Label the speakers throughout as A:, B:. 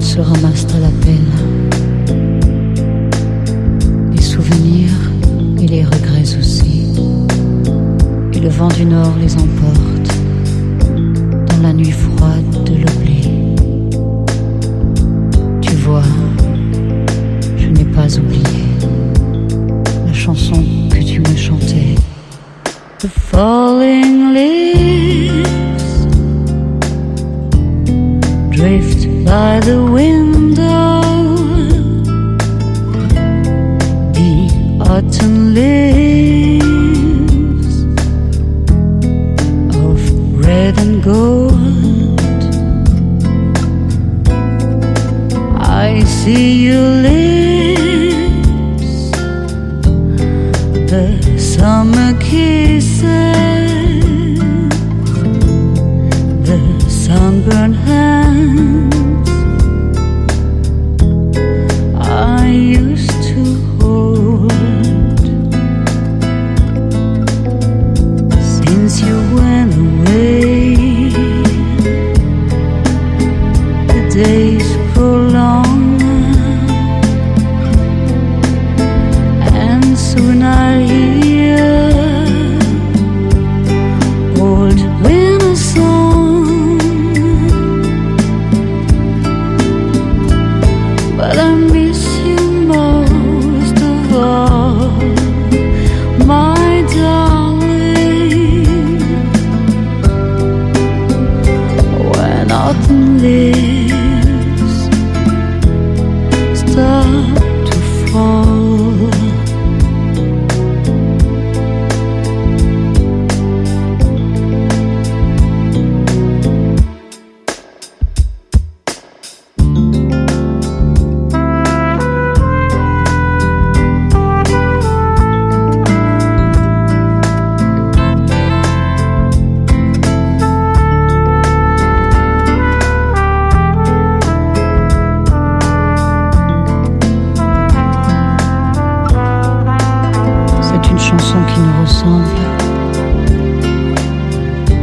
A: se ramassent à la peine. Les souvenirs et les regrets aussi. Et le vent du nord les emporte dans la nuit froide de l'oubli. Tu vois, je n'ai pas oublié la chanson que tu me chantais. The falling by the window. The autumn leaves of red and gold. I see your lips, used to hold. Since you went away,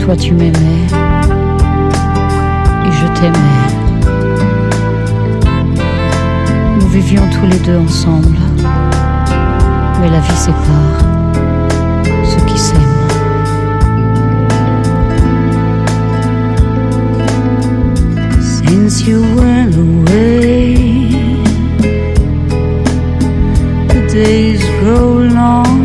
A: toi tu m'aimais et je t'aimais. Nous vivions tous les deux ensemble, mais la vie sépare ceux qui s'aiment. Since you went away, the days grow long.